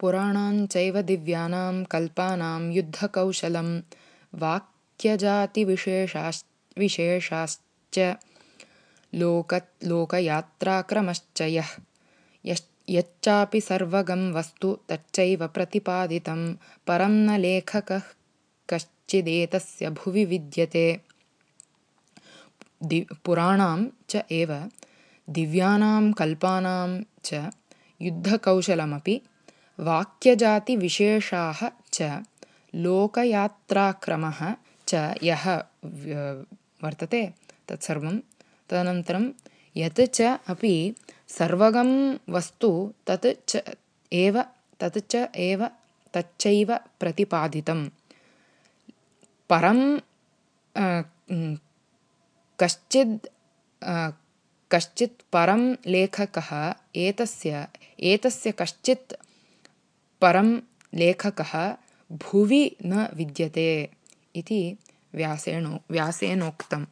पुराणाञ्चैव दिव्यानां कल्पानां युद्धकौशलं वाक्यजातिविशेषाश्च विशेषाश्च लोक लोकयात्राक्रमश्च यः। यच्चापि सर्वगं वस्तु तच्चैव प्रतिपादितं परं न लेखकः कश्चिदेतस्य भुवि विद्यते। दि पुराणां च एव दिव्यानां कल्पानां च युद्धकौशलमपि वाक्यजातिविशेषाः च लोकयात्राक्रमः च यः वर्तते तत्सर्वं। तदनन्तरं यत् च अपि सर्वगं वस्तु तत् च एव तत् च एव तच्चैव प्रतिपादितं परं कश्चिद् कश्चित् परं लेखकः एतस्य एतस्य कश्चित् परं लेखकः भुवि न विद्यते इति व्यासेन व्यासेनोक्तम्